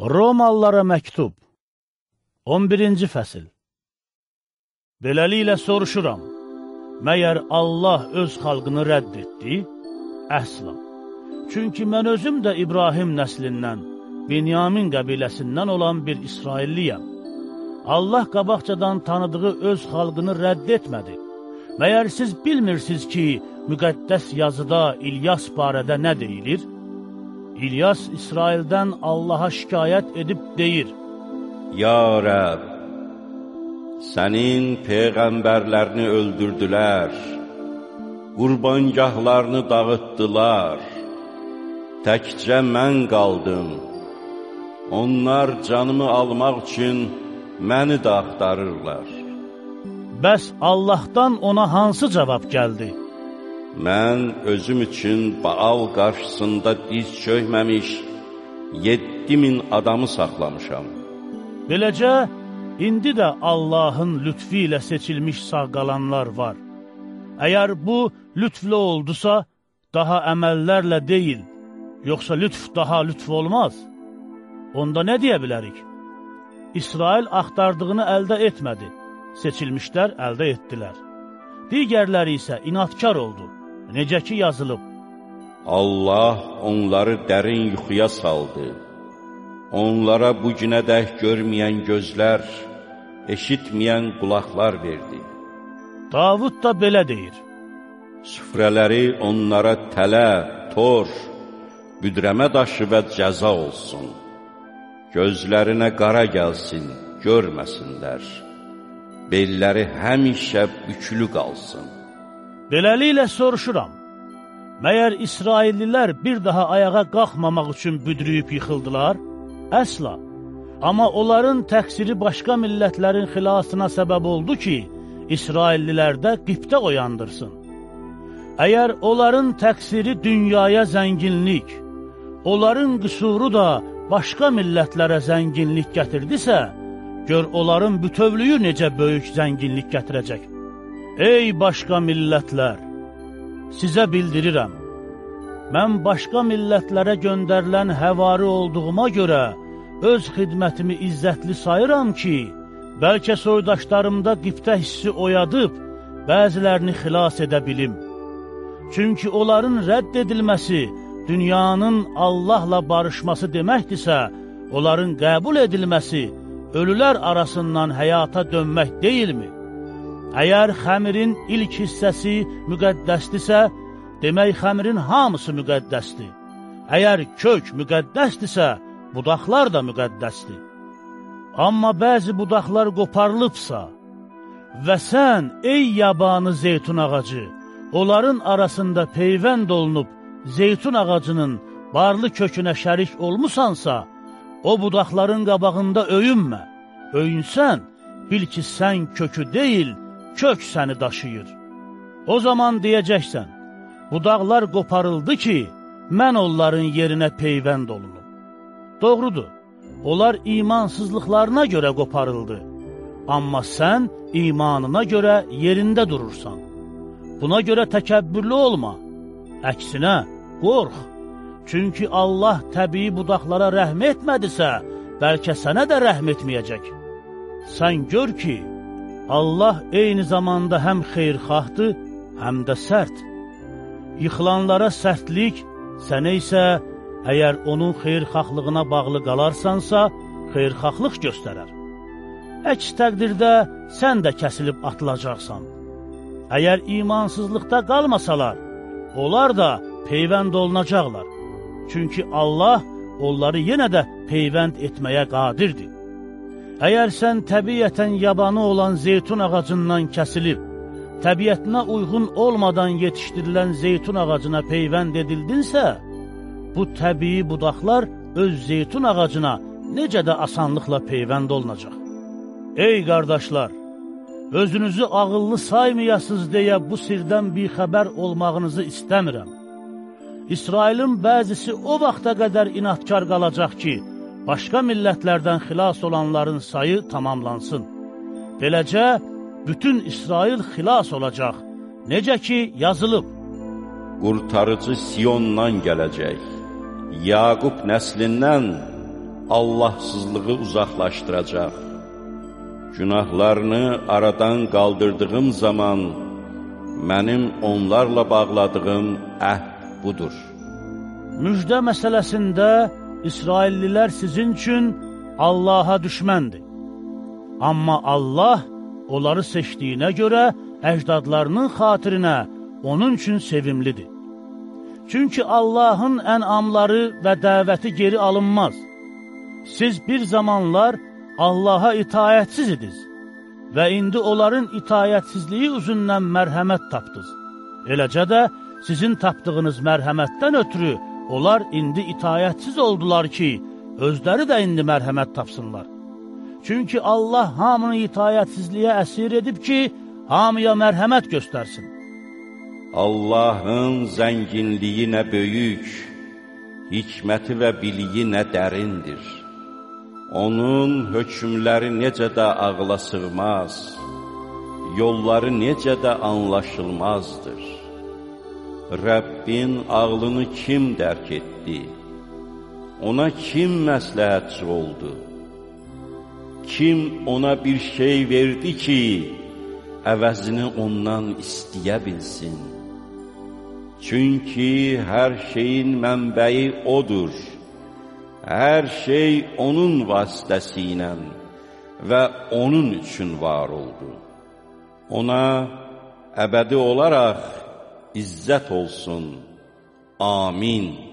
Romalılara məktub 11-ci fəsil Beləliklə soruşuram, məyər Allah öz xalqını rədd etdi? Əsla. Çünki mən özüm də İbrahim nəslindən, Binyamin qəbiləsindən olan bir İsrailliyəm. Allah qabaqcadan tanıdığı öz xalqını rədd etmədi. Məyər siz bilmirsiniz ki, müqəddəs yazıda İlyas barədə nə deyilir? İlyas İsraildən Allaha şikayət edib deyir, Ya Rəb, sənin peyğəmbərlərini öldürdülər, qurbangahlarını dağıtdılar, təkcə mən qaldım. Onlar canımı almaq üçün məni də axtarırlar. Bəs Allahdan ona hansı cavab gəldi? Mən özüm üçün Baal qarşısında diz çökməmiş 7000 adamı saxlamışam. Beləcə, indi də Allahın lütfi ilə seçilmiş sağ qalanlar var. Əgər bu lütflə oldusa, daha əməllərlə deyil, yoxsa lütf daha lütf olmaz. Onda nə deyə bilərik? İsrail axtardığını əldə etmədi, seçilmişlər əldə etdilər. Digərləri isə inatkar oldu. Necə ki yazılıb, Allah onları dərin yuxuya saldı. Onlara bu günə dək görməyən gözlər, eşitməyən qulaqlar verdi. Davud da belə deyir. Süfrələri onlara tələ, tor, büdrəmə daşı və cəza olsun. Gözlərinə qara gəlsin, görməsinlər. Belləri həmişə bükülü qalsın. Beləliklə soruşuram, məyər İsraillilər bir daha ayağa qalxmamaq üçün büdrüyüb yıxıldılar? Əsla. Amma onların təqsiri başqa millətlərin xilasına səbəb oldu ki, İsraillilərdə qibtə oyandırsın. Əgər onların təqsiri dünyaya zənginlik, onların qüsuru da başqa millətlərə zənginlik gətirdisə, gör onların bütövlüyü necə böyük zənginlik gətirəcək. Ey başqa millətlər, sizə bildirirəm, mən başqa millətlərə göndərilən həvari olduğuma görə öz xidmətimi izzətli sayıram ki, bəlkə soydaşlarımda qibtə hissi oyadıb, bəzilərini xilas edə bilim. Çünki onların rədd edilməsi, dünyanın Allahla barışması deməkdirsə, onların qəbul edilməsi, ölülər arasından həyata dönmək deyilmi? Əgər xəmirin ilk hissəsi müqəddəsdirsə, demək xəmirin hamısı müqəddəsdir. Əgər kök müqəddəsdirsə, budaqlar da müqəddəsdir. Amma bəzi budaqlar qoparılıbsa və sən, ey yabanı zeytun ağacı, onların arasında peyvənd olunub zeytun ağacının barlı kökünə şərik olmusansa, o budaqların qabağında öyünmə. Öyünsən, bil ki, sən kökü deyil, kök səni daşıyır. O zaman deyəcəksən, budaqlar qoparıldı ki, mən onların yerinə peyvənd olunum. Doğrudur, onlar imansızlıqlarına görə qoparıldı, amma sən imanına görə yerində durursan. Buna görə təkəbbürlü olma, əksinə qorx. Çünki Allah təbii budaqlara rəhm etmədisə, bəlkə sənə də rəhm etməyəcək. Sən gör ki, Allah eyni zamanda həm xeyrxahdır, həm də sərt. Yıxılanlara sərtlik, sənə isə əgər onun xeyrxahlığına bağlı qalarsansa, xeyrxahlıq göstərər. Əks təqdirdə sən də kəsilib atılacaqsan. Əgər imansızlıqda qalmasalar, onlar da peyvənd olunacaqlar. Çünki Allah onları yenə də peyvənd etməyə qadirdir. Əgər sən təbiətən yabanı olan zeytun ağacından kəsilib, təbiətinə uyğun olmadan yetişdirilən zeytun ağacına peyvənd edildinsə, bu təbii budaqlar öz zeytun ağacına necə də asanlıqla peyvənd olunacaq. Ey qardaşlar, özünüzü ağıllı saymayasız deyə bu sirdən bir xəbər olmağınızı istəmirəm. İsrailin bəzisi o vaxta qədər inatkar qalacaq ki, başqa millətlərdən xilas olanların sayı tamamlansın. Beləcə, bütün İsrail xilas olacaq. Necə ki, yazılıb. Qurtarıcı Siyondan gələcək, Yaqub nəslindən Allahsızlığı uzaqlaşdıracaq. Günahlarını aradan qaldırdığım zaman, mənim onlarla bağladığım əhd budur. Müjdə məsələsində İsraillilər sizin üçün Allaha düşməndir. Amma Allah onları seçdiyinə görə əcdadlarının xatirinə onun üçün sevimlidir. Çünki Allahın ənamları və dəvəti geri alınmaz. Siz bir zamanlar Allaha itayətsiz idiniz və indi onların itayətsizliyi üzündən mərhəmət tapdınız. Eləcə də sizin tapdığınız mərhəmətdən ötürü onlar indi itayətsiz oldular ki, özləri də indi mərhəmət tapsınlar. Çünki Allah hamını itayətsizliyə əsir edib ki, hamıya mərhəmət göstərsin. Allahın zənginliyi nə böyük, hikməti və biliyi nə dərindir. Onun hökmləri necə də ağla sığmaz, yolları necə də anlaşılmazdır. Rəbbin ağlını kim dərk etdi? Ona kim məsləhətçi oldu? Kim ona bir şey verdi ki, əvəzini ondan istəyə bilsin? Çünki hər şeyin mənbəyi odur. Hər şey onun vasitəsilə və onun üçün var oldu. Ona əbədi olaraq izzət olsun. Amin.